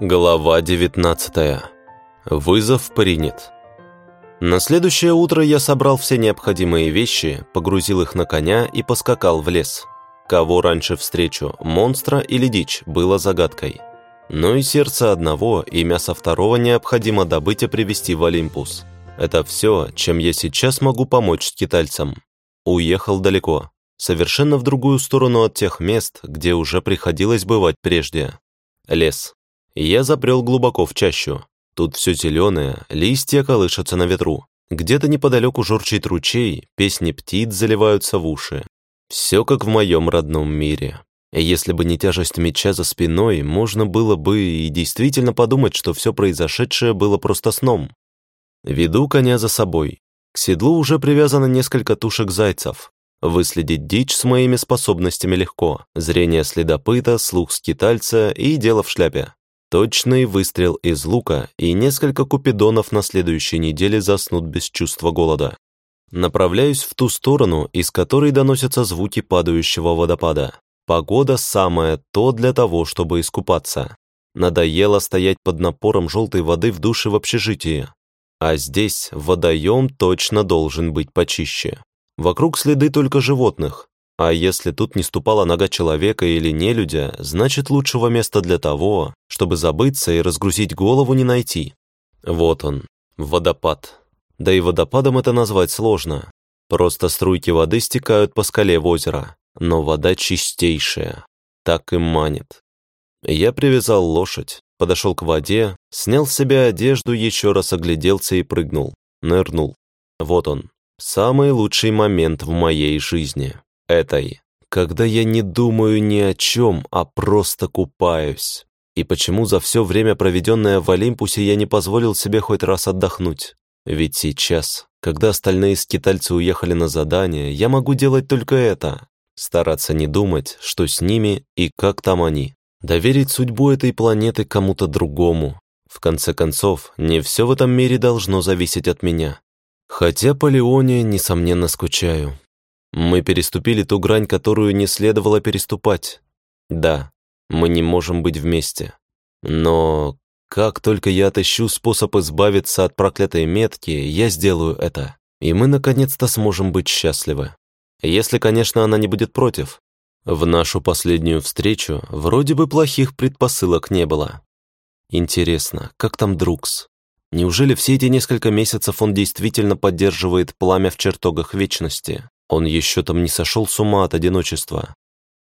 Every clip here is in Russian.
Глава 19. Вызов принят. На следующее утро я собрал все необходимые вещи, погрузил их на коня и поскакал в лес. Кого раньше встречу, монстра или дичь, было загадкой. Но и сердце одного, и мясо второго необходимо добыть и привести в Олимпус. Это все, чем я сейчас могу помочь скитальцам. Уехал далеко, совершенно в другую сторону от тех мест, где уже приходилось бывать прежде. Лес. Я забрел глубоко в чащу. Тут все зеленое, листья колышутся на ветру. Где-то неподалеку журчит ручей, песни птиц заливаются в уши. Все как в моем родном мире. Если бы не тяжесть меча за спиной, можно было бы и действительно подумать, что все произошедшее было просто сном. Веду коня за собой. К седлу уже привязано несколько тушек зайцев. Выследить дичь с моими способностями легко. Зрение следопыта, слух скитальца и дело в шляпе. Точный выстрел из лука, и несколько купидонов на следующей неделе заснут без чувства голода. Направляюсь в ту сторону, из которой доносятся звуки падающего водопада. Погода самое то для того, чтобы искупаться. Надоело стоять под напором желтой воды в душе в общежитии. А здесь водоем точно должен быть почище. Вокруг следы только животных, а если тут не ступала нога человека или нелюдя, значит лучшего места для того, чтобы забыться и разгрузить голову не найти. Вот он, водопад. Да и водопадом это назвать сложно. Просто струйки воды стекают по скале в озеро, но вода чистейшая. Так и манит. Я привязал лошадь, подошел к воде, снял с себя одежду, еще раз огляделся и прыгнул. Нырнул. Вот он, самый лучший момент в моей жизни этой, когда я не думаю ни о чем, а просто купаюсь. И почему за все время, проведенное в Олимпусе, я не позволил себе хоть раз отдохнуть? Ведь сейчас, когда остальные скитальцы уехали на задание, я могу делать только это. Стараться не думать, что с ними и как там они. Доверить судьбу этой планеты кому-то другому. В конце концов, не все в этом мире должно зависеть от меня. Хотя по Леоне, несомненно, скучаю. Мы переступили ту грань, которую не следовало переступать. Да, мы не можем быть вместе. Но как только я отыщу способ избавиться от проклятой метки, я сделаю это. И мы наконец-то сможем быть счастливы. Если, конечно, она не будет против. В нашу последнюю встречу вроде бы плохих предпосылок не было. Интересно, как там Друкс? Неужели все эти несколько месяцев он действительно поддерживает пламя в чертогах вечности? Он еще там не сошел с ума от одиночества.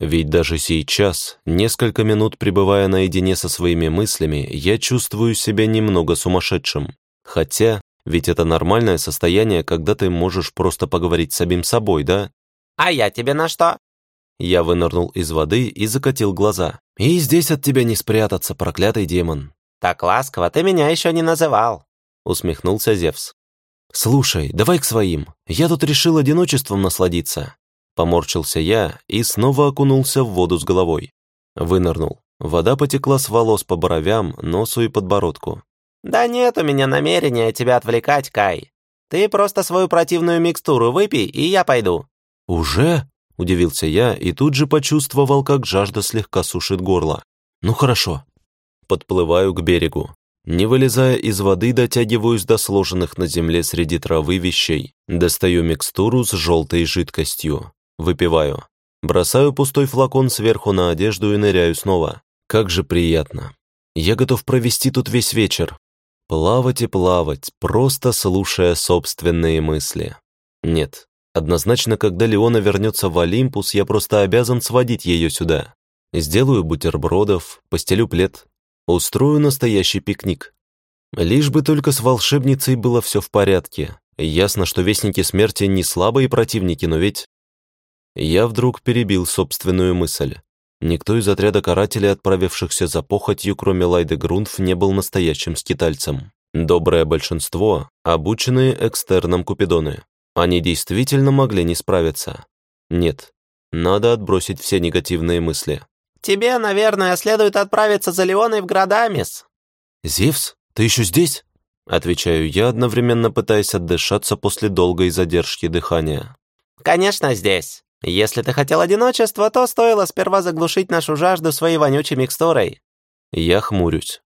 Ведь даже сейчас, несколько минут пребывая наедине со своими мыслями, я чувствую себя немного сумасшедшим. Хотя, ведь это нормальное состояние, когда ты можешь просто поговорить с самим собой, да? «А я тебе на что?» Я вынырнул из воды и закатил глаза. «И здесь от тебя не спрятаться, проклятый демон». «Так ласково ты меня еще не называл», усмехнулся Зевс. «Слушай, давай к своим. Я тут решил одиночеством насладиться». Поморщился я и снова окунулся в воду с головой. Вынырнул. Вода потекла с волос по бровям, носу и подбородку. «Да нет у меня намерения тебя отвлекать, Кай. Ты просто свою противную микстуру выпей, и я пойду». «Уже?» – удивился я и тут же почувствовал, как жажда слегка сушит горло. «Ну хорошо». Подплываю к берегу. Не вылезая из воды, дотягиваюсь до сложенных на земле среди травы вещей. Достаю микстуру с желтой жидкостью. Выпиваю. Бросаю пустой флакон сверху на одежду и ныряю снова. Как же приятно. Я готов провести тут весь вечер. Плавать и плавать, просто слушая собственные мысли. Нет, однозначно, когда Леона вернется в Олимпус, я просто обязан сводить ее сюда. Сделаю бутербродов, постелю плед, Устрою настоящий пикник. Лишь бы только с волшебницей было все в порядке. Ясно, что Вестники Смерти не слабые противники, но ведь... Я вдруг перебил собственную мысль. Никто из отряда карателей, отправившихся за похотью, кроме Лайды Грунф, не был настоящим скитальцем. Доброе большинство – обученные экстерном Купидоны. Они действительно могли не справиться. Нет, надо отбросить все негативные мысли. «Тебе, наверное, следует отправиться за Леоной в Градамис». «Зевс, ты еще здесь?» Отвечаю я, одновременно пытаясь отдышаться после долгой задержки дыхания. «Конечно, здесь. Если ты хотел одиночества, то стоило сперва заглушить нашу жажду своей вонючей микстурой». Я хмурюсь.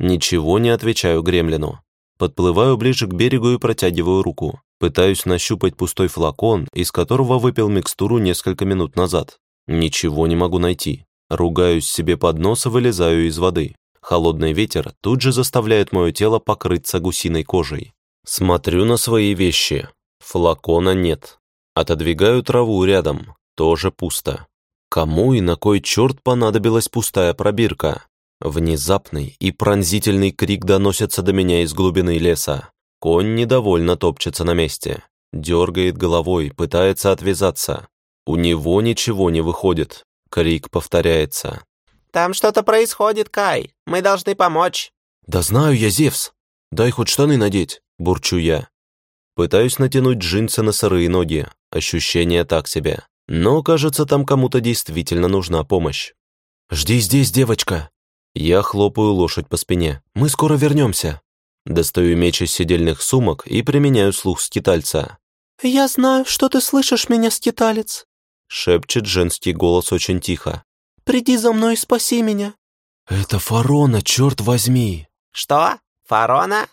Ничего не отвечаю гремлину. Подплываю ближе к берегу и протягиваю руку. Пытаюсь нащупать пустой флакон, из которого выпил микстуру несколько минут назад. Ничего не могу найти. Ругаюсь себе под нос и вылезаю из воды. Холодный ветер тут же заставляет мое тело покрыться гусиной кожей. Смотрю на свои вещи. Флакона нет. Отодвигаю траву рядом. Тоже пусто. Кому и на кой черт понадобилась пустая пробирка? Внезапный и пронзительный крик доносится до меня из глубины леса. Конь недовольно топчется на месте. Дергает головой, пытается отвязаться. У него ничего не выходит. Крик повторяется. «Там что-то происходит, Кай. Мы должны помочь». «Да знаю я, Зевс. Дай хоть штаны надеть», – бурчу я. Пытаюсь натянуть джинсы на сырые ноги. Ощущение так себе. Но, кажется, там кому-то действительно нужна помощь. «Жди здесь, девочка!» Я хлопаю лошадь по спине. «Мы скоро вернемся!» Достаю меч из сидельных сумок и применяю слух скитальца. «Я знаю, что ты слышишь меня, скиталец!» Шепчет женский голос очень тихо. «Приди за мной и спаси меня!» «Это Фарона, черт возьми!» «Что? Фарона?»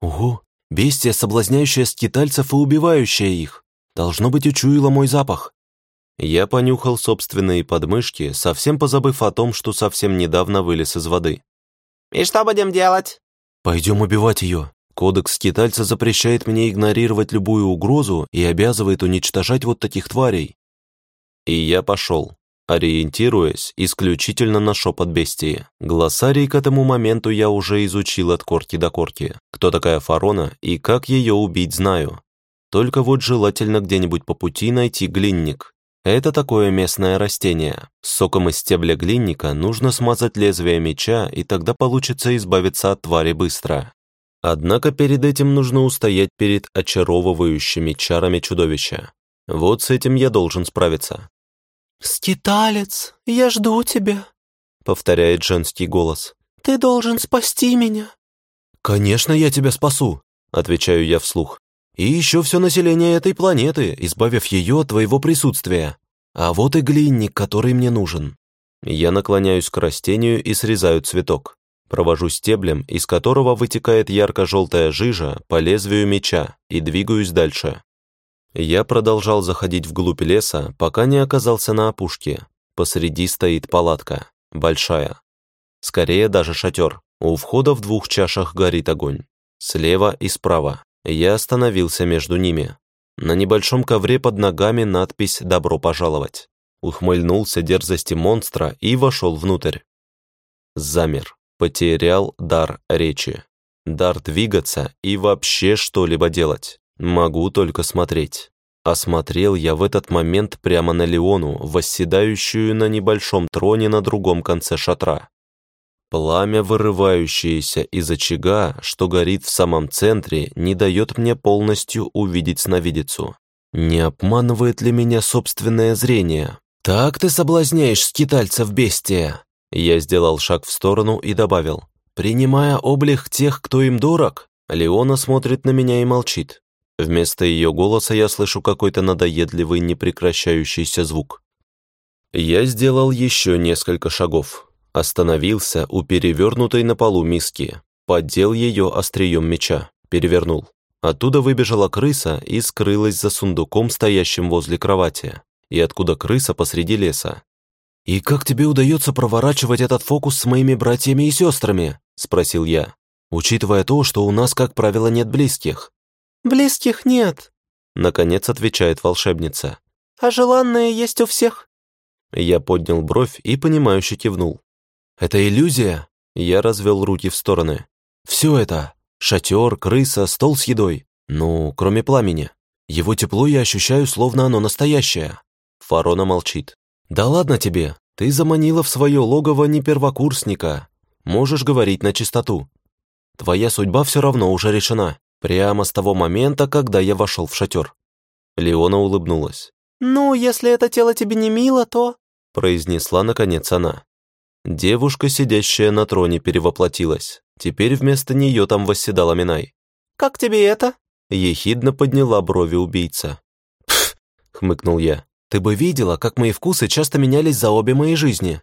«Угу, бестия, соблазняющая скитальцев и убивающая их. Должно быть, учуяла мой запах. Я понюхал собственные подмышки, совсем позабыв о том, что совсем недавно вылез из воды. «И что будем делать?» «Пойдем убивать ее. Кодекс скитальца запрещает мне игнорировать любую угрозу и обязывает уничтожать вот таких тварей». И я пошел, ориентируясь исключительно на шепот бестии. Глоссарий к этому моменту я уже изучил от корки до корки. Кто такая Фарона и как ее убить, знаю. Только вот желательно где-нибудь по пути найти глинник это такое местное растение. Соком из стебля глинника нужно смазать лезвие меча, и тогда получится избавиться от твари быстро. Однако перед этим нужно устоять перед очаровывающими чарами чудовища. Вот с этим я должен справиться. «Скиталец, я жду тебя», — повторяет женский голос. «Ты должен спасти меня». «Конечно, я тебя спасу», — отвечаю я вслух. И еще все население этой планеты, избавив ее от твоего присутствия. А вот и глинник, который мне нужен. Я наклоняюсь к растению и срезаю цветок. Провожу стеблем, из которого вытекает ярко-желтая жижа по лезвию меча, и двигаюсь дальше. Я продолжал заходить вглубь леса, пока не оказался на опушке. Посреди стоит палатка. Большая. Скорее даже шатер. У входа в двух чашах горит огонь. Слева и справа. Я остановился между ними. На небольшом ковре под ногами надпись «Добро пожаловать». Ухмыльнулся дерзости монстра и вошел внутрь. Замер, потерял дар речи. Дар двигаться и вообще что-либо делать. Могу только смотреть. Осмотрел я в этот момент прямо на Леону, восседающую на небольшом троне на другом конце шатра. Пламя, вырывающееся из очага, что горит в самом центре, не дает мне полностью увидеть сновидицу. Не обманывает ли меня собственное зрение? «Так ты соблазняешь скитальцев бестия!» Я сделал шаг в сторону и добавил. «Принимая облик тех, кто им дорог?» Леона смотрит на меня и молчит. Вместо ее голоса я слышу какой-то надоедливый, непрекращающийся звук. Я сделал еще несколько шагов. Остановился у перевернутой на полу миски, поддел ее острием меча, перевернул. Оттуда выбежала крыса и скрылась за сундуком, стоящим возле кровати. И откуда крыса посреди леса? «И как тебе удается проворачивать этот фокус с моими братьями и сестрами?» – спросил я, учитывая то, что у нас, как правило, нет близких. «Близких нет», – наконец отвечает волшебница. «А желанные есть у всех». Я поднял бровь и, понимающе кивнул. «Это иллюзия?» Я развел руки в стороны. «Все это. Шатер, крыса, стол с едой. Ну, кроме пламени. Его тепло я ощущаю, словно оно настоящее». Фарона молчит. «Да ладно тебе. Ты заманила в свое логово не первокурсника. Можешь говорить на чистоту. Твоя судьба все равно уже решена. Прямо с того момента, когда я вошел в шатер». Леона улыбнулась. «Ну, если это тело тебе не мило, то...» произнесла наконец она. Девушка, сидящая на троне, перевоплотилась. Теперь вместо нее там восседала Минай. «Как тебе это?» Ехидно подняла брови убийца. «Пф!» — хмыкнул я. «Ты бы видела, как мои вкусы часто менялись за обе мои жизни».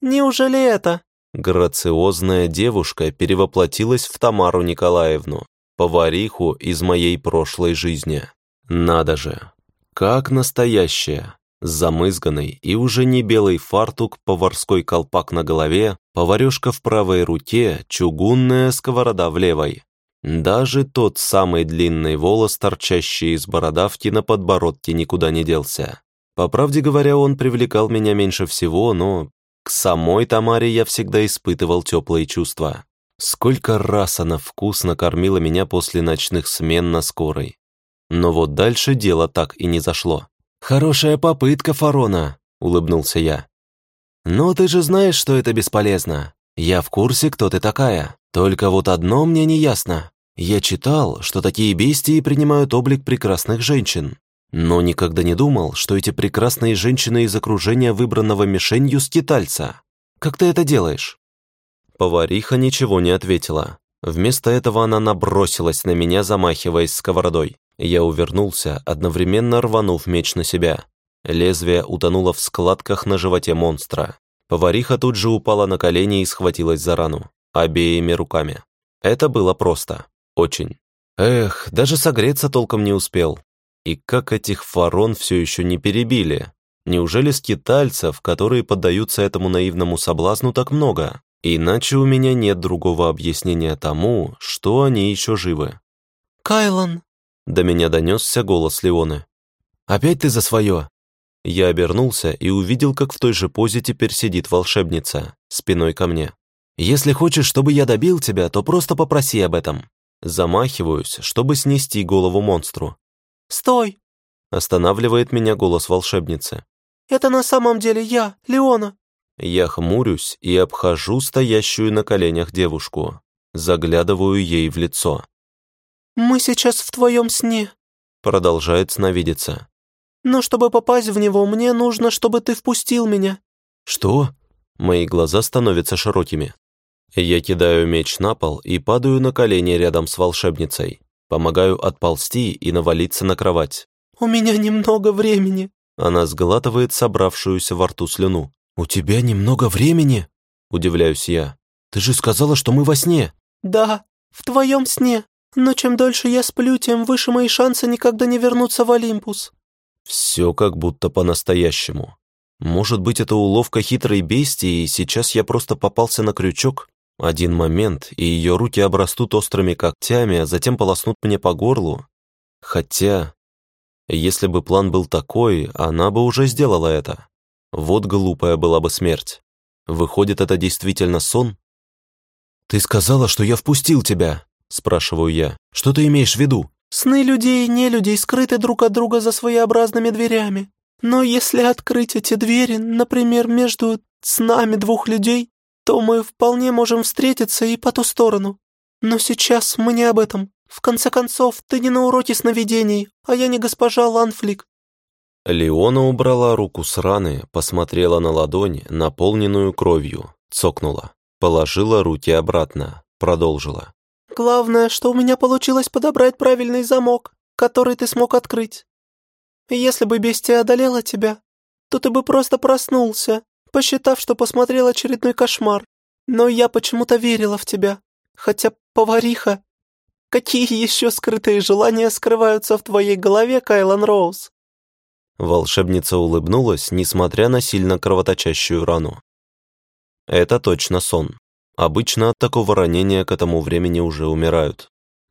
«Неужели это?» Грациозная девушка перевоплотилась в Тамару Николаевну, повариху из моей прошлой жизни. Надо же, как настоящая, замызганный и уже не белый фартук, поварской колпак на голове, поварешка в правой руке, чугунная сковорода в левой. Даже тот самый длинный волос, торчащий из бородавки на подбородке, никуда не делся. По правде говоря, он привлекал меня меньше всего, но к самой Тамаре я всегда испытывал теплые чувства. Сколько раз она вкусно кормила меня после ночных смен на скорой. Но вот дальше дело так и не зашло. «Хорошая попытка, Фарона», — улыбнулся я. «Но ты же знаешь, что это бесполезно. Я в курсе, кто ты такая. Только вот одно мне не ясно. Я читал, что такие бестии принимают облик прекрасных женщин. Но никогда не думал, что эти прекрасные женщины из окружения выбранного мишенью скитальца. Как ты это делаешь?» Повариха ничего не ответила. Вместо этого она набросилась на меня, замахиваясь сковородой. Я увернулся, одновременно рванув меч на себя. Лезвие утонуло в складках на животе монстра. Повариха тут же упала на колени и схватилась за рану. Обеими руками. Это было просто. Очень. Эх, даже согреться толком не успел. И как этих фарон все еще не перебили? Неужели скитальцев, которые поддаются этому наивному соблазну, так много? Иначе у меня нет другого объяснения тому, что они еще живы. «Кайлан!» До меня донесся голос Леоны. «Опять ты за свое?» Я обернулся и увидел, как в той же позе теперь сидит волшебница, спиной ко мне. «Если хочешь, чтобы я добил тебя, то просто попроси об этом». Замахиваюсь, чтобы снести голову монстру. «Стой!» Останавливает меня голос волшебницы. «Это на самом деле я, Леона!» Я хмурюсь и обхожу стоящую на коленях девушку. Заглядываю ей в лицо. «Мы сейчас в твоем сне», — продолжает сновидеться. «Но чтобы попасть в него, мне нужно, чтобы ты впустил меня». «Что?» Мои глаза становятся широкими. Я кидаю меч на пол и падаю на колени рядом с волшебницей. Помогаю отползти и навалиться на кровать. «У меня немного времени». Она сглатывает собравшуюся во рту слюну. «У тебя немного времени?» Удивляюсь я. «Ты же сказала, что мы во сне». «Да, в твоем сне. Но чем дольше я сплю, тем выше мои шансы никогда не вернуться в Олимпус». Все как будто по-настоящему. Может быть, это уловка хитрой бестии, и сейчас я просто попался на крючок? Один момент, и ее руки обрастут острыми когтями, а затем полоснут мне по горлу. Хотя, если бы план был такой, она бы уже сделала это. Вот глупая была бы смерть. Выходит, это действительно сон? «Ты сказала, что я впустил тебя», Спрашиваю я. «Что ты имеешь в виду?» «Сны людей и нелюдей скрыты друг от друга за своеобразными дверями. Но если открыть эти двери, например, между снами двух людей, то мы вполне можем встретиться и по ту сторону. Но сейчас мы не об этом. В конце концов, ты не на уроке сновидений, а я не госпожа Ланфлик». Леона убрала руку с раны, посмотрела на ладонь, наполненную кровью, цокнула, положила руки обратно, продолжила. Главное, что у меня получилось подобрать правильный замок, который ты смог открыть. Если бы бестия одолела тебя, то ты бы просто проснулся, посчитав, что посмотрел очередной кошмар. Но я почему-то верила в тебя, хотя повариха... Какие еще скрытые желания скрываются в твоей голове, Кайлан Роуз?» Волшебница улыбнулась, несмотря на сильно кровоточащую рану. «Это точно сон. Обычно от такого ранения к этому времени уже умирают.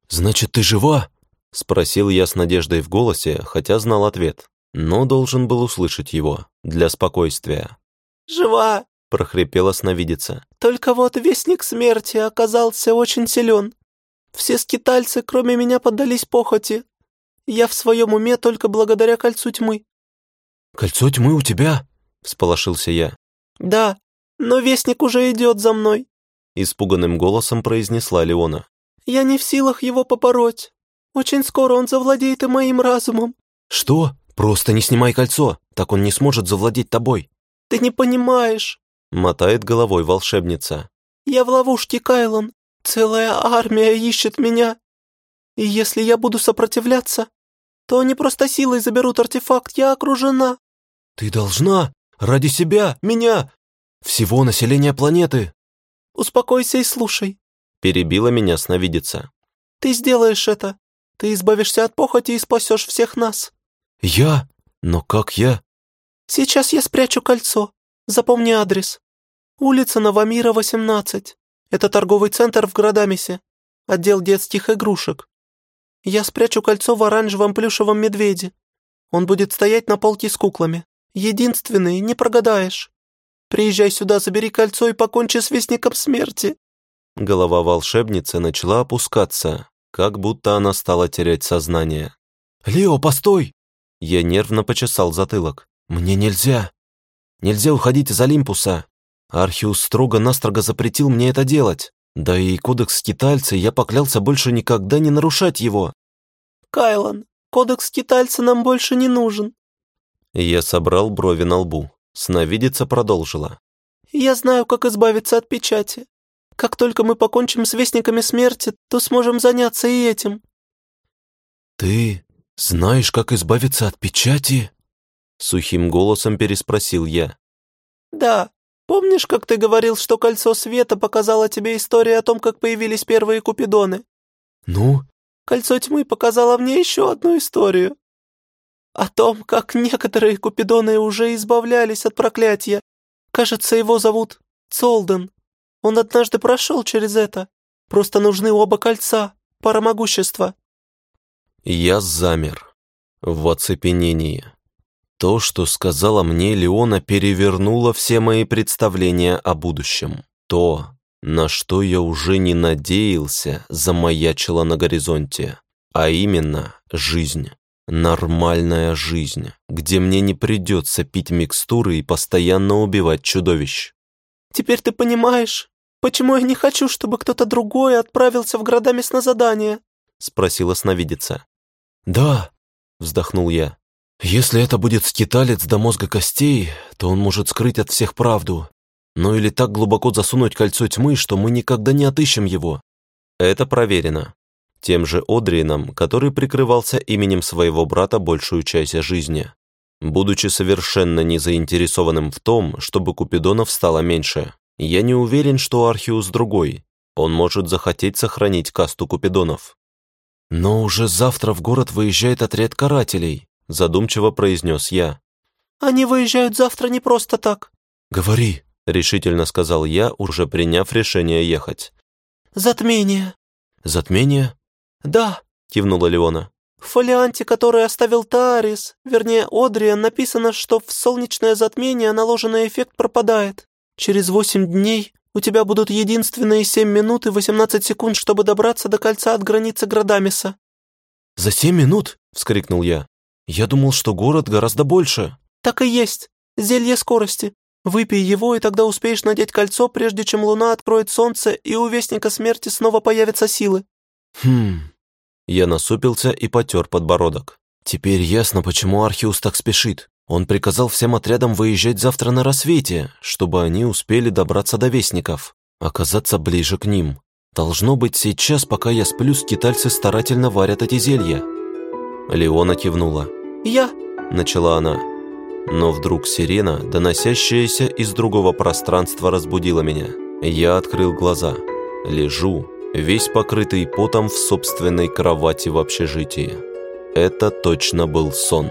«Значит, ты жива?» — спросил я с надеждой в голосе, хотя знал ответ, но должен был услышать его, для спокойствия. «Жива!» — прохрипела сновидица. «Только вот Вестник Смерти оказался очень силен. Все скитальцы, кроме меня, поддались похоти. Я в своем уме только благодаря Кольцу Тьмы». «Кольцо Тьмы у тебя?» — всполошился я. «Да, но Вестник уже идет за мной. Испуганным голосом произнесла Леона. «Я не в силах его попороть. Очень скоро он завладеет и моим разумом». «Что? Просто не снимай кольцо, так он не сможет завладеть тобой». «Ты не понимаешь», — мотает головой волшебница. «Я в ловушке, Кайлон. Целая армия ищет меня. И если я буду сопротивляться, то они просто силой заберут артефакт, я окружена». «Ты должна! Ради себя, меня! Всего населения планеты!» успокойся и слушай», — перебила меня сновидица. «Ты сделаешь это. Ты избавишься от похоти и спасешь всех нас». «Я? Но как я?» «Сейчас я спрячу кольцо. Запомни адрес. Улица Новомира, 18. Это торговый центр в Градамисе. Отдел детских игрушек. Я спрячу кольцо в оранжевом плюшевом медведе. Он будет стоять на полке с куклами. Единственный, не прогадаешь. Приезжай сюда, забери кольцо и покончи с Вестником Смерти». Голова волшебницы начала опускаться, как будто она стала терять сознание. «Лео, постой!» Я нервно почесал затылок. «Мне нельзя. Нельзя уходить из Олимпуса. Архиус строго-настрого запретил мне это делать. Да и кодекс скитальца я поклялся больше никогда не нарушать его». «Кайлан, кодекс скитальца нам больше не нужен». Я собрал брови на лбу. Сновидица продолжила. «Я знаю, как избавиться от печати. Как только мы покончим с Вестниками Смерти, то сможем заняться и этим». «Ты знаешь, как избавиться от печати?» Сухим голосом переспросил я. «Да. Помнишь, как ты говорил, что кольцо света показало тебе историю о том, как появились первые купидоны?» «Ну?» «Кольцо тьмы показало мне еще одну историю. О том, как некоторые купидоны уже избавлялись от проклятия. Кажется, его зовут Цолден. Он однажды прошел через это. Просто нужны оба кольца, пара могущества». Я замер в оцепенении. То, что сказала мне Леона, перевернуло все мои представления о будущем. То, на что я уже не надеялся, замаячило на горизонте. А именно, жизнь. Нормальная жизнь, где мне не придется пить микстуры и постоянно убивать чудовищ. «Теперь ты понимаешь, почему я не хочу, чтобы кто-то другой отправился в Градамис на задание?» спросила сновидица. «Да», — вздохнул я. «Если это будет скиталец до мозга костей, то он может скрыть от всех правду. Ну или так глубоко засунуть кольцо тьмы, что мы никогда не отыщем его». Это проверено тем же Одрином, который прикрывался именем своего брата большую часть жизни. Будучи совершенно не заинтересованным в том, чтобы Купидонов стало меньше, я не уверен, что Архиус другой. Он может захотеть сохранить касту Купидонов. «Но уже завтра в город выезжает отряд карателей», задумчиво произнес я. «Они выезжают завтра не просто так». «Говори», — решительно сказал я, уже приняв решение ехать. «Затмение». «Затмение?» «Да», — кивнула Леона. «В фолианте, который оставил Таарис, вернее Одриан, написано, что в солнечное затмение наложенный эффект пропадает. Через восемь дней у тебя будут единственные семь минут и восемнадцать секунд, чтобы добраться до кольца от границы Градамиса». «За семь минут?» — вскрикнул я. «Я думал, что город гораздо больше». «Так и есть. Зелье скорости. Выпей его, и тогда успеешь надеть кольцо, прежде чем луна откроет солнце, и у Вестника Смерти снова появятся силы». «Хм...» Я насупился и потер подбородок. Теперь ясно, почему Архиус так спешит. Он приказал всем отрядам выезжать завтра на рассвете, чтобы они успели добраться до Вестников, оказаться ближе к ним. Должно быть, сейчас, пока я сплю, скитальцы старательно варят эти зелья. Леона кивнула. «Я?» – начала она. Но вдруг сирена, доносящаяся из другого пространства, разбудила меня. Я открыл глаза. Лежу, весь покрытый потом в собственной кровати в общежитии. Это точно был сон.